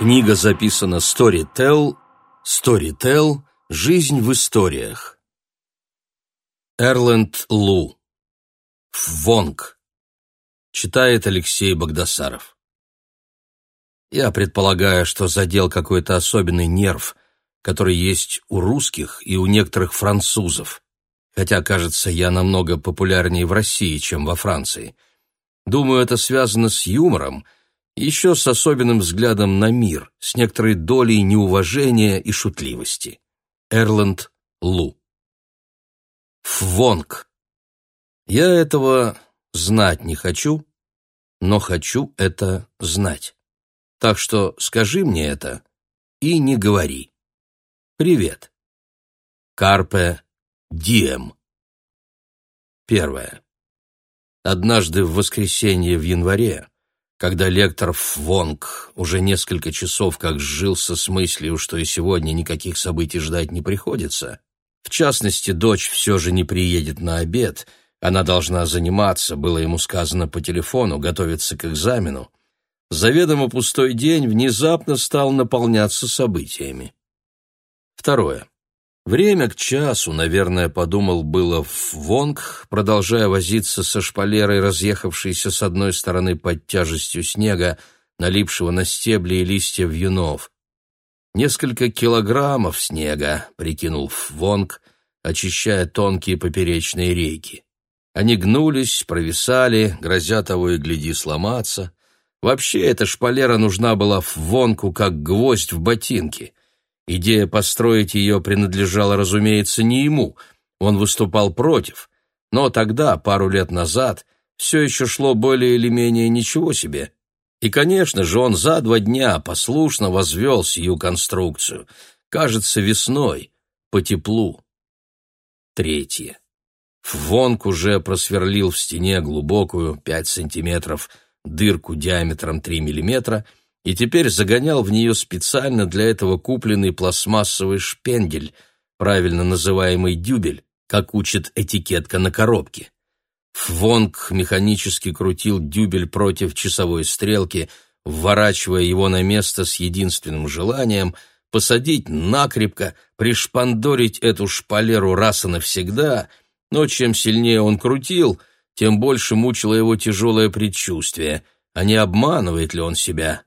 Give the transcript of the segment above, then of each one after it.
Книга записана Storytel, Storytel Жизнь в историях. Эрленд Лу. Вонг. Читает Алексей Богдасаров. Я предполагаю, что задел какой-то особенный нерв, который есть у русских и у некоторых французов, хотя, кажется, я намного популярнее в России, чем во Франции. Думаю, это связано с юмором, еще с особенным взглядом на мир, с некоторой долей неуважения и шутливости. Эрланд Лу. Фвонг. Я этого знать не хочу, но хочу это знать. Так что скажи мне это и не говори. Привет. Карпе Дием. Первое. Однажды в воскресенье в январе, когда лектор Фвонг уже несколько часов как сжился с мыслью, что и сегодня никаких событий ждать не приходится, в частности, дочь все же не приедет на обед, она должна заниматься, было ему сказано по телефону, готовиться к экзамену, заведомо пустой день внезапно стал наполняться событиями. Второе. Время к часу, наверное, подумал было в Вонг, продолжая возиться со шпалерой, разъехавшейся с одной стороны под тяжестью снега, налипшего на стебли и листья вьюнов. Несколько килограммов снега, прикинул Вонг, очищая тонкие поперечные рейки. Они гнулись, провисали, грозя того и гляди сломаться. Вообще эта шпалера нужна была в как гвоздь в ботинке. Идея построить ее принадлежала, разумеется, не ему, он выступал против. Но тогда, пару лет назад, все еще шло более или менее ничего себе. И, конечно же, он за два дня послушно возвел сию конструкцию. Кажется, весной, по теплу. Третье. Вонг уже просверлил в стене глубокую, пять сантиметров, дырку диаметром три миллиметра и теперь загонял в нее специально для этого купленный пластмассовый шпендель, правильно называемый дюбель, как учит этикетка на коробке. Фвонг механически крутил дюбель против часовой стрелки, вворачивая его на место с единственным желанием посадить накрепко, пришпандорить эту шпалеру раз и навсегда, но чем сильнее он крутил, тем больше мучило его тяжелое предчувствие, а не обманывает ли он себя.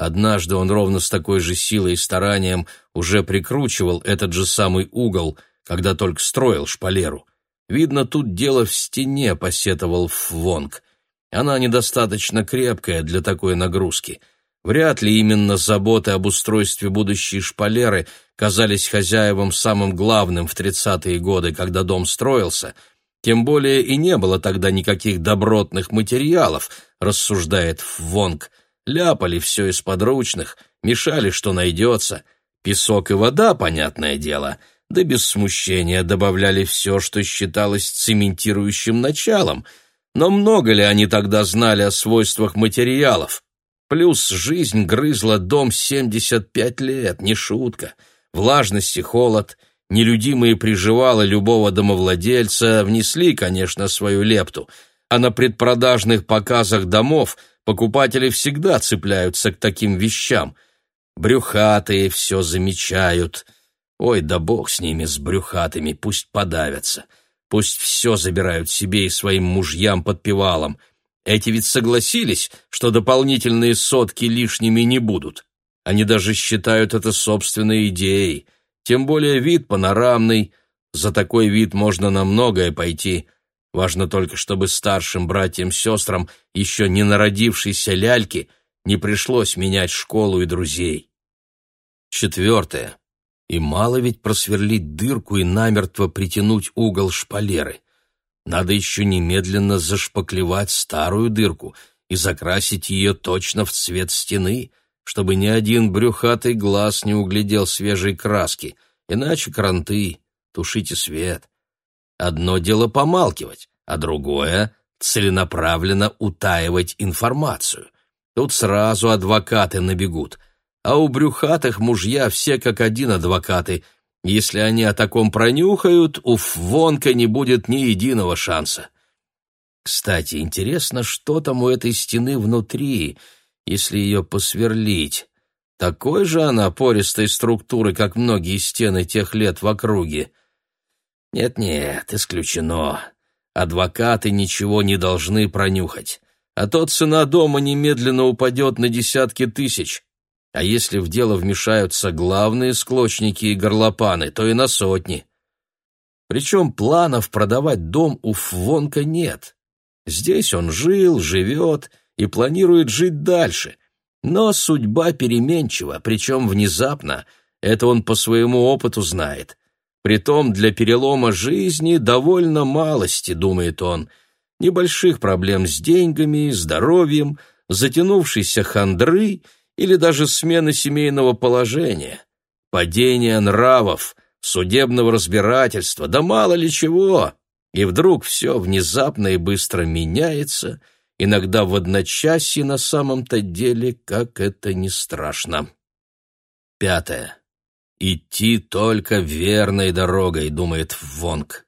Однажды он ровно с такой же силой и старанием уже прикручивал этот же самый угол, когда только строил шпалеру. Видно, тут дело в стене, посетовал Фвонг. Она недостаточно крепкая для такой нагрузки. Вряд ли именно заботы об устройстве будущей шпалеры казались хозяевам самым главным в тридцатые годы, когда дом строился. Тем более и не было тогда никаких добротных материалов, рассуждает Фвонг. Ляпали все из подручных, мешали, что найдется. Песок и вода, понятное дело — да без смущения добавляли все, что считалось цементирующим началом. Но много ли они тогда знали о свойствах материалов? Плюс жизнь грызла дом 75 лет, не шутка. Влажность и холод, нелюдимые приживалы любого домовладельца внесли, конечно, свою лепту, а на предпродажных показах домов покупатели всегда цепляются к таким вещам. Брюхатые все замечают — Ой, да бог с ними, с брюхатыми, пусть подавятся. Пусть все забирают себе и своим мужьям под пивалом. Эти ведь согласились, что дополнительные сотки лишними не будут. Они даже считают это собственной идеей. Тем более вид панорамный. За такой вид можно на многое пойти. Важно только, чтобы старшим братьям-сестрам, еще не народившейся ляльки, не пришлось менять школу и друзей. Четвертое. И мало ведь просверлить дырку и намертво притянуть угол шпалеры. Надо еще немедленно зашпаклевать старую дырку и закрасить ее точно в цвет стены, чтобы ни один брюхатый глаз не углядел свежей краски, иначе кранты, тушите свет. Одно дело помалкивать, а другое — целенаправленно утаивать информацию. Тут сразу адвокаты набегут — а у брюхатых мужья все как один адвокаты. Если они о таком пронюхают, у Фвонка не будет ни единого шанса. Кстати, интересно, что там у этой стены внутри, если ее посверлить. Такой же она пористой структуры, как многие стены тех лет в округе. Нет-нет, исключено. Адвокаты ничего не должны пронюхать, а то цена дома немедленно упадет на десятки тысяч. А если в дело вмешаются главные склочники и горлопаны, то и на сотни. Причем планов продавать дом у Фвонка нет. Здесь он жил, живет и планирует жить дальше. Но судьба переменчива, причем внезапно. Это он по своему опыту знает. Притом для перелома жизни довольно малости, думает он. Небольших проблем с деньгами, здоровьем, затянувшейся хандры или даже смены семейного положения. Падение нравов, судебного разбирательства, да мало ли чего. И вдруг все внезапно и быстро меняется, иногда в одночасье на самом-то деле, как это не страшно. Пятое. Идти только верной дорогой, думает Вонг.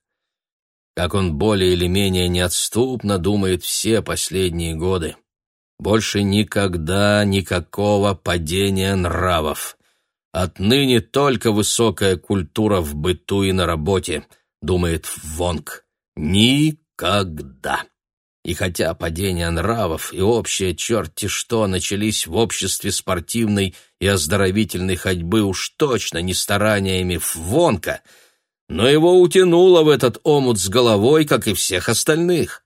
Как он более или менее неотступно думает все последние годы. Больше никогда никакого падения нравов. Отныне только высокая культура в быту и на работе, думает Вонг. Никогда. И хотя падение нравов и общее черти что начались в обществе спортивной и оздоровительной ходьбы уж точно не стараниями Фвонка, но его утянуло в этот омут с головой, как и всех остальных.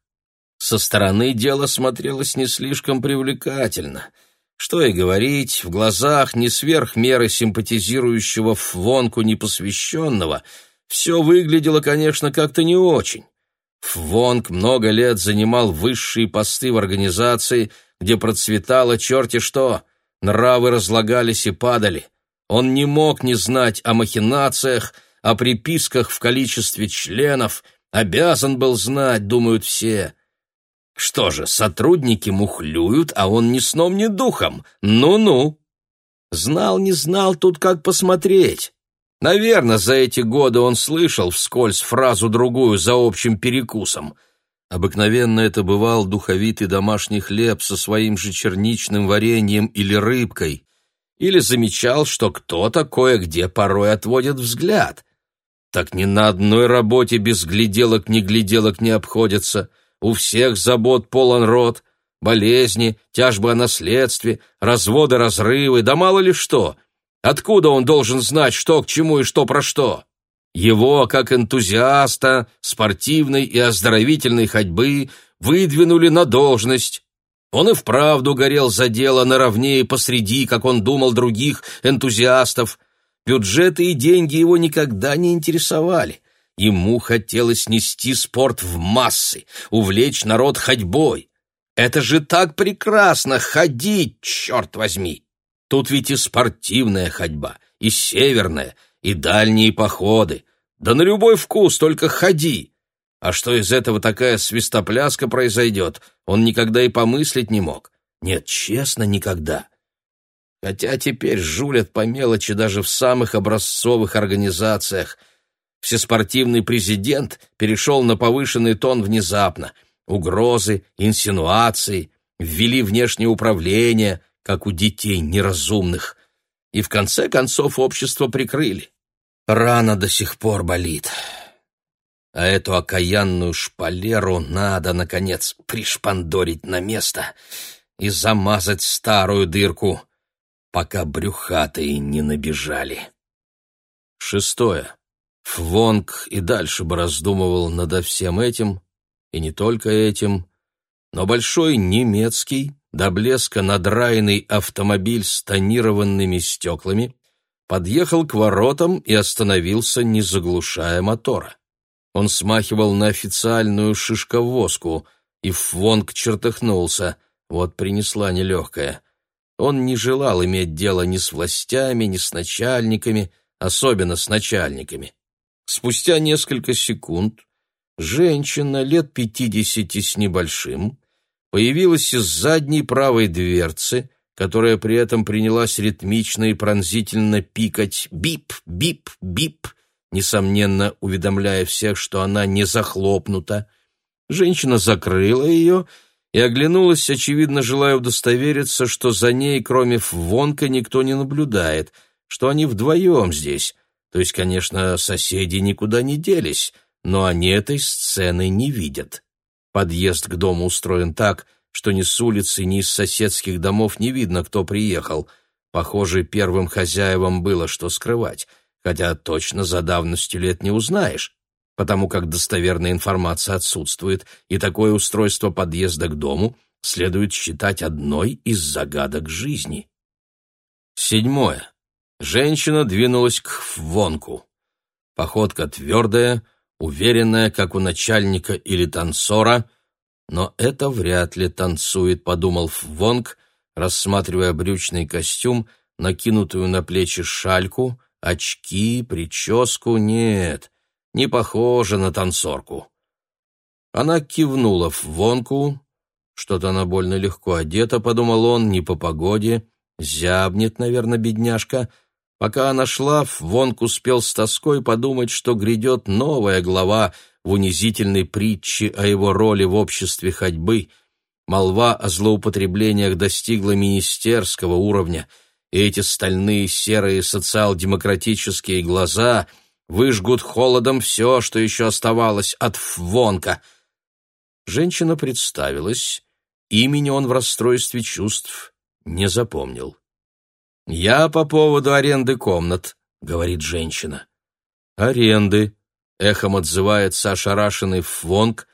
Со стороны дело смотрелось не слишком привлекательно. Что и говорить, в глазах не сверх меры симпатизирующего Фвонку непосвященного все выглядело, конечно, как-то не очень. Фвонг много лет занимал высшие посты в организации, где процветало черти что, нравы разлагались и падали. Он не мог не знать о махинациях, о приписках в количестве членов, обязан был знать, думают все. Что же, сотрудники мухлюют, а он ни сном, ни духом. Ну-ну. Знал, не знал, тут как посмотреть. Наверное, за эти годы он слышал вскользь фразу-другую за общим перекусом. Обыкновенно это бывал духовитый домашний хлеб со своим же черничным вареньем или рыбкой. Или замечал, что кто-то кое-где порой отводит взгляд. Так ни на одной работе без гляделок ни гляделок не обходится. У всех забот полон рот. Болезни, тяжбы о наследстве, разводы, разрывы, да мало ли что — Откуда он должен знать, что к чему и что про что? Его, как энтузиаста спортивной и оздоровительной ходьбы, выдвинули на должность. Он и вправду горел за дело наравне и посреди, как он думал, других энтузиастов. Бюджеты и деньги его никогда не интересовали. Ему хотелось нести спорт в массы, увлечь народ ходьбой. Это же так прекрасно — ходить, черт возьми! Тут ведь и спортивная ходьба, и северная, и дальние походы. Да на любой вкус, только ходи. А что из этого такая свистопляска произойдет, он никогда и помыслить не мог. Нет, честно, никогда. Хотя теперь жулят по мелочи даже в самых образцовых организациях. Всеспортивный президент перешел на повышенный тон внезапно. Угрозы, инсинуации, ввели внешнее управление, как у детей неразумных, и в конце концов общество прикрыли. Рана до сих пор болит. А эту окаянную шпалеру надо, наконец, пришпандорить на место и замазать старую дырку, пока брюхатые не набежали. Шестое. Фвонг и дальше бы раздумывал над всем этим, и не только этим, но большой немецкий, до блеска надраенный автомобиль с тонированными стеклами подъехал к воротам и остановился, не заглушая мотора. Он смахивал на официальную шишковозку, и Фвонг чертыхнулся. Вот принесла нелегкая. Он не желал иметь дело ни с властями, ни с начальниками, особенно с начальниками. Спустя несколько секунд женщина лет пятидесяти с небольшим появилась из задней правой дверцы, которая при этом принялась ритмично и пронзительно пикать «бип, бип, бип», несомненно уведомляя всех, что она не захлопнута. Женщина закрыла ее и оглянулась, очевидно, желая удостовериться, что за ней, кроме Вонка, никто не наблюдает, что они вдвоем здесь. То есть, конечно, соседи никуда не делись, но они этой сцены не видят. Подъезд к дому устроен так, что ни с улицы, ни из соседских домов не видно, кто приехал. Похоже, первым хозяевам было что скрывать, хотя точно за давностью лет не узнаешь потому как достоверная информация отсутствует, и такое устройство подъезда к дому следует считать одной из загадок жизни. Седьмое. Женщина двинулась к Вонку. Походка твердая, уверенная, как у начальника или танцора, но это вряд ли танцует, подумал Вонг, рассматривая брючный костюм, накинутую на плечи шальку, очки, прическу. Нет, не похожа на танцорку. Она кивнула в вонку, что-то она больно легко одета, подумал он, не по погоде, зябнет, наверное, бедняжка. Пока она шла, Вонк успел с тоской подумать, что грядет новая глава в унизительной притче о его роли в обществе ходьбы. Молва о злоупотреблениях достигла министерского уровня, и эти стальные серые социал-демократические глаза — выжгут холодом все, что еще оставалось от Фвонка. Женщина представилась, имени он в расстройстве чувств не запомнил. «Я по поводу аренды комнат», — говорит женщина. «Аренды», — эхом отзывается ошарашенный Фвонг,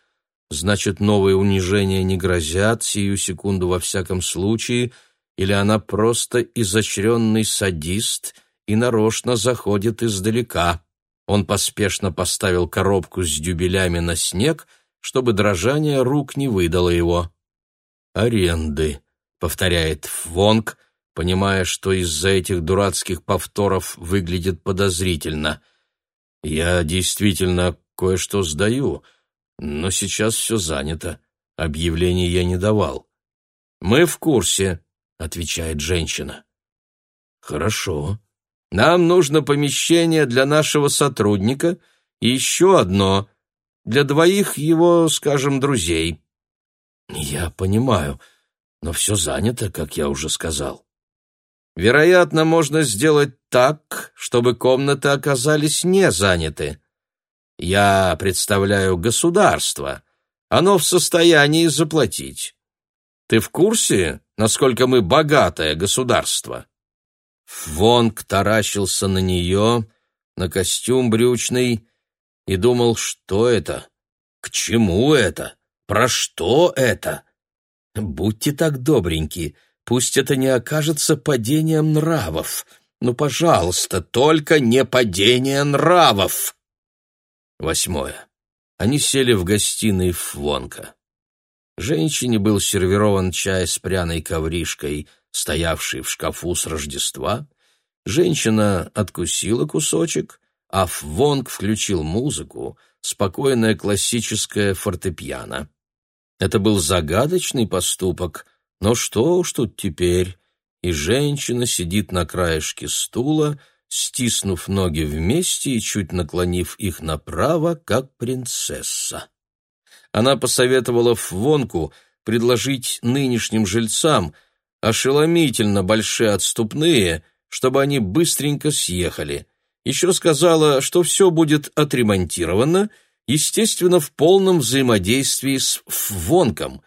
значит, новые унижения не грозят, сию секунду во всяком случае, или она просто изощренный садист и нарочно заходит издалека. Он поспешно поставил коробку с дюбелями на снег, чтобы дрожание рук не выдало его. «Аренды», — повторяет Фвонг, понимая, что из-за этих дурацких повторов выглядит подозрительно. «Я действительно кое-что сдаю, но сейчас все занято. Объявлений я не давал». «Мы в курсе», — отвечает женщина. «Хорошо», нам нужно помещение для нашего сотрудника и еще одно для двоих его, скажем, друзей. Я понимаю, но все занято, как я уже сказал. Вероятно, можно сделать так, чтобы комнаты оказались не заняты. Я представляю государство. Оно в состоянии заплатить. Ты в курсе, насколько мы богатое государство? Вонг таращился на нее, на костюм брючный, и думал, что это, к чему это, про что это. Будьте так добреньки, пусть это не окажется падением нравов. Ну, пожалуйста, только не падение нравов. Восьмое. Они сели в гостиной Фвонка. Женщине был сервирован чай с пряной ковришкой — стоявший в шкафу с Рождества, женщина откусила кусочек, а Вонг включил музыку, спокойное классическое фортепиано. Это был загадочный поступок, но что уж тут теперь, и женщина сидит на краешке стула, стиснув ноги вместе и чуть наклонив их направо, как принцесса. Она посоветовала Фвонку предложить нынешним жильцам — ошеломительно большие отступные, чтобы они быстренько съехали. Еще сказала, что все будет отремонтировано, естественно, в полном взаимодействии с Фвонком,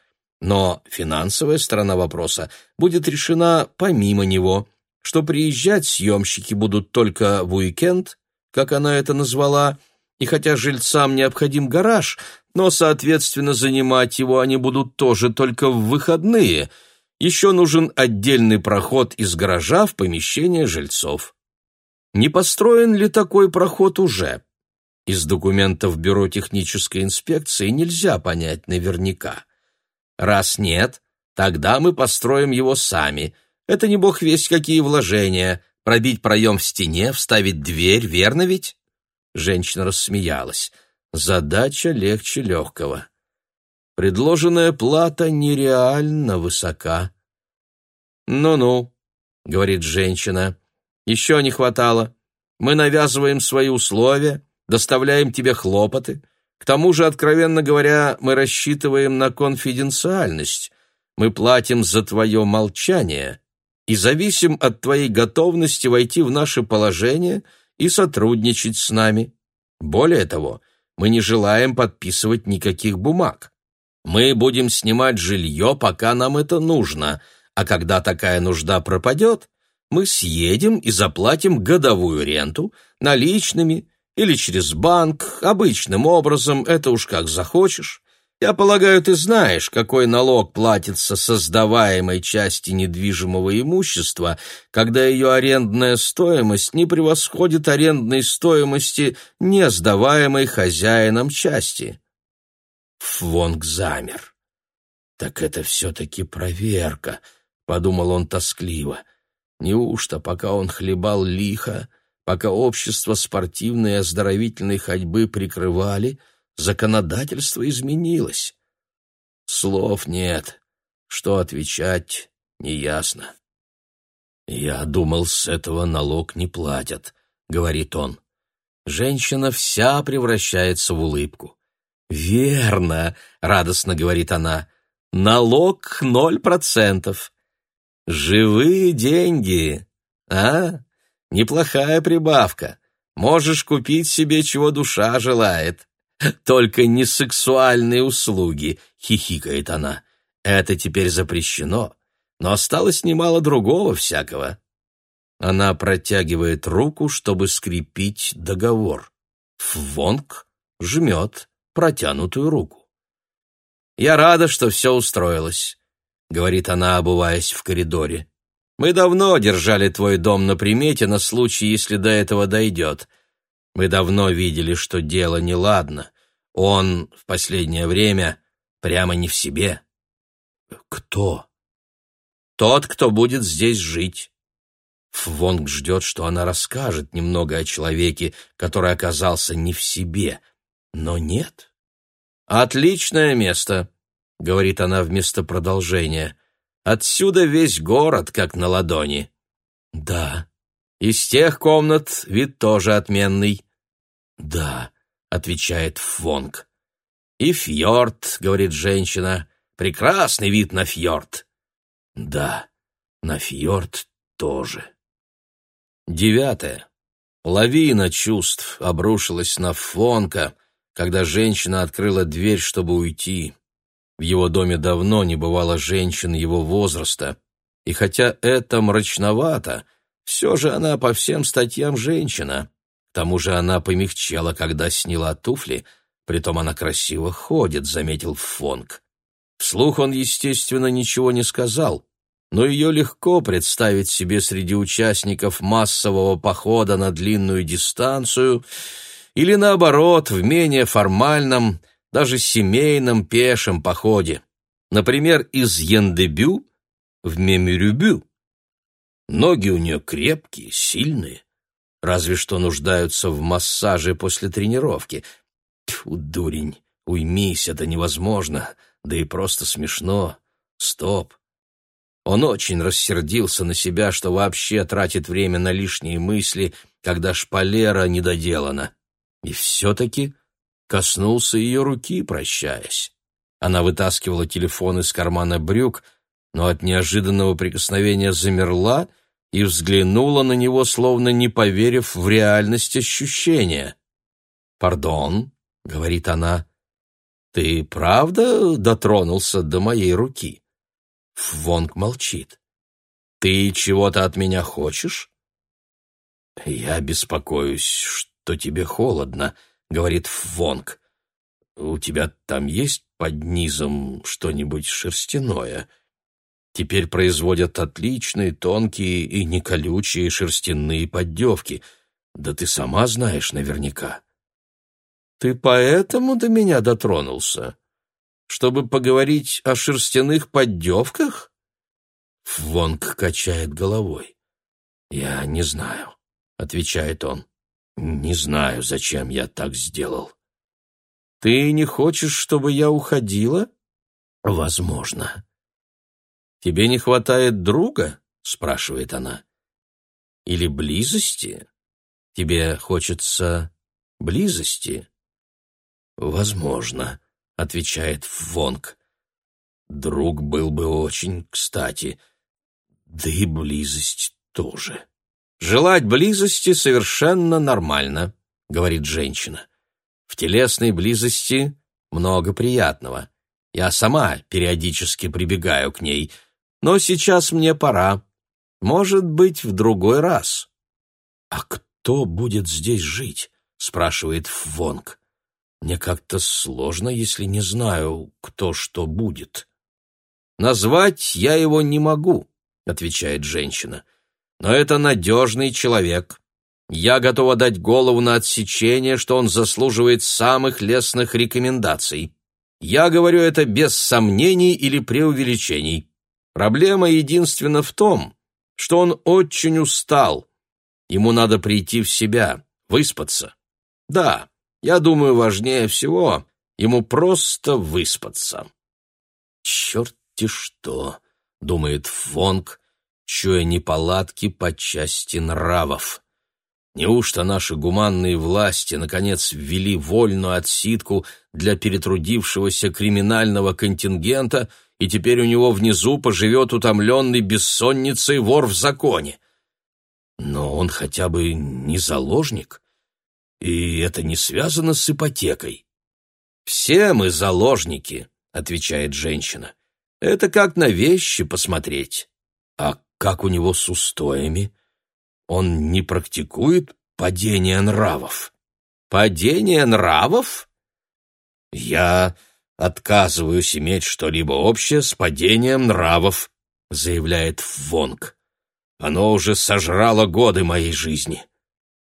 но финансовая сторона вопроса будет решена помимо него, что приезжать съемщики будут только в уикенд, как она это назвала, и хотя жильцам необходим гараж, но, соответственно, занимать его они будут тоже только в выходные – еще нужен отдельный проход из гаража в помещение жильцов. Не построен ли такой проход уже? Из документов Бюро технической инспекции нельзя понять наверняка. Раз нет, тогда мы построим его сами. Это не бог весть какие вложения. Пробить проем в стене, вставить дверь, верно ведь? Женщина рассмеялась. Задача легче легкого. Предложенная плата нереально высока. «Ну-ну», — говорит женщина, — «еще не хватало. Мы навязываем свои условия, доставляем тебе хлопоты, К тому же, откровенно говоря, мы рассчитываем на конфиденциальность. Мы платим за твое молчание и зависим от твоей готовности войти в наше положение и сотрудничать с нами. Более того, мы не желаем подписывать никаких бумаг. Мы будем снимать жилье, пока нам это нужно, а когда такая нужда пропадет, мы съедем и заплатим годовую ренту наличными или через банк, обычным образом, это уж как захочешь. Я полагаю, ты знаешь, какой налог платится со сдаваемой части недвижимого имущества, когда ее арендная стоимость не превосходит арендной стоимости не сдаваемой хозяином части. Фвонг замер. «Так это все-таки проверка», — подумал он тоскливо. «Неужто, пока он хлебал лихо, пока общество спортивной и оздоровительной ходьбы прикрывали, законодательство изменилось. Слов нет, что отвечать неясно. «Я думал, с этого налог не платят», — говорит он. Женщина вся превращается в улыбку. «Верно», — радостно говорит она, — «налог ноль процентов». «Живые деньги, а?» Неплохая прибавка. Можешь купить себе, чего душа желает. Только не сексуальные услуги, хихикает она. Это теперь запрещено, но осталось немало другого всякого. Она протягивает руку, чтобы скрепить договор. Фвонг жмет протянутую руку. «Я рада, что все устроилось», — говорит она, обуваясь в коридоре. Мы давно держали твой дом на примете на случай, если до этого дойдет. Мы давно видели, что дело неладно. Он в последнее время прямо не в себе. Кто? Тот, кто будет здесь жить. Фвонг ждет, что она расскажет немного о человеке, который оказался не в себе. Но нет. «Отличное место», — говорит она вместо продолжения. Отсюда весь город как на ладони. Да. Из тех комнат вид тоже отменный. Да, отвечает Фонг. И фьорд, говорит женщина. Прекрасный вид на фьорд. Да, на фьорд тоже. Девятое. Лавина чувств обрушилась на Фонка, когда женщина открыла дверь, чтобы уйти. В его доме давно не бывало женщин его возраста, и хотя это мрачновато, все же она по всем статьям женщина. К тому же она помягчела, когда сняла туфли, притом она красиво ходит, заметил Фонг. Вслух он, естественно, ничего не сказал, но ее легко представить себе среди участников массового похода на длинную дистанцию или, наоборот, в менее формальном, даже семейном пешем походе, например, из Яндебю в Мемюрюбю. Ноги у нее крепкие, сильные, разве что нуждаются в массаже после тренировки. Тьфу, дурень, уймись, это невозможно, да и просто смешно. Стоп. Он очень рассердился на себя, что вообще тратит время на лишние мысли, когда шпалера недоделана. И все-таки коснулся ее руки, прощаясь. Она вытаскивала телефон из кармана брюк, но от неожиданного прикосновения замерла и взглянула на него, словно не поверив в реальность ощущения. «Пардон», — говорит она, — «ты правда дотронулся до моей руки?» Фвонг молчит. «Ты чего-то от меня хочешь?» «Я беспокоюсь, что тебе холодно», — говорит Вонг. «У тебя там есть под низом что-нибудь шерстяное?» Теперь производят отличные, тонкие и неколючие шерстяные поддевки. Да ты сама знаешь наверняка. Ты поэтому до меня дотронулся? Чтобы поговорить о шерстяных поддевках? Вонг качает головой. Я не знаю, отвечает он. Не знаю, зачем я так сделал. Ты не хочешь, чтобы я уходила? Возможно. Тебе не хватает друга? спрашивает она. Или близости? Тебе хочется близости? «Возможно», — отвечает Вонг. «Друг был бы очень кстати, да и близость тоже». «Желать близости совершенно нормально», — говорит женщина. «В телесной близости много приятного. Я сама периодически прибегаю к ней, но сейчас мне пора. Может быть, в другой раз». «А кто будет здесь жить?» — спрашивает Вонг. «Мне как-то сложно, если не знаю, кто что будет». «Назвать я его не могу», — отвечает женщина. «Но это надежный человек. Я готова дать голову на отсечение, что он заслуживает самых лестных рекомендаций. Я говорю это без сомнений или преувеличений. Проблема единственно в том, что он очень устал. Ему надо прийти в себя, выспаться. Да, я думаю, важнее всего ему просто выспаться. «Черт-те что!» — думает Фонг, чуя неполадки по части нравов. Неужто наши гуманные власти наконец ввели вольную отсидку для перетрудившегося криминального контингента, и теперь у него внизу поживет утомленный бессонницей вор в законе? Но он хотя бы не заложник, и это не связано с ипотекой. «Все мы заложники», — отвечает женщина. «Это как на вещи посмотреть. А как у него с устоями?» Он не практикует падение нравов. Падение нравов? Я отказываюсь иметь что-либо общее с падением нравов, заявляет Вонг. Оно уже сожрало годы моей жизни.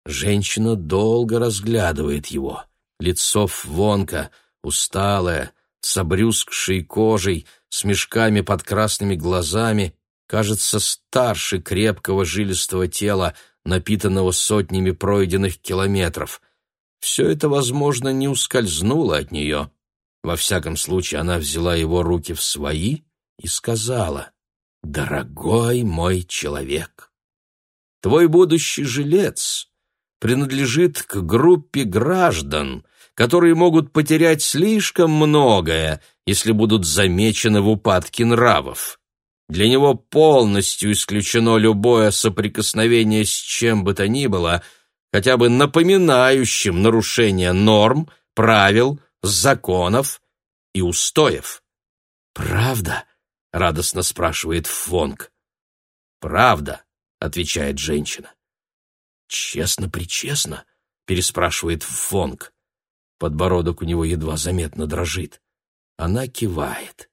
Женщина долго разглядывает его. Лицо Вонка усталое, с обрюзгшей кожей, с мешками под красными глазами, кажется старше крепкого жилистого тела, напитанного сотнями пройденных километров. Все это, возможно, не ускользнуло от нее. Во всяком случае, она взяла его руки в свои и сказала, «Дорогой мой человек, твой будущий жилец принадлежит к группе граждан, которые могут потерять слишком многое, если будут замечены в упадке нравов. Для него полностью исключено любое соприкосновение с чем бы то ни было, хотя бы напоминающим нарушение норм, правил, законов и устоев. «Правда?» — радостно спрашивает Фонг. «Правда», — отвечает женщина. «Честно-причестно?» — переспрашивает Фонг. Подбородок у него едва заметно дрожит. Она кивает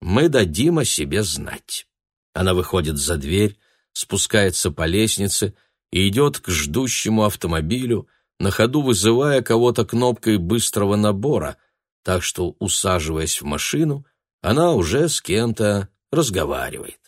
мы дадим о себе знать. Она выходит за дверь, спускается по лестнице и идет к ждущему автомобилю, на ходу вызывая кого-то кнопкой быстрого набора, так что, усаживаясь в машину, она уже с кем-то разговаривает.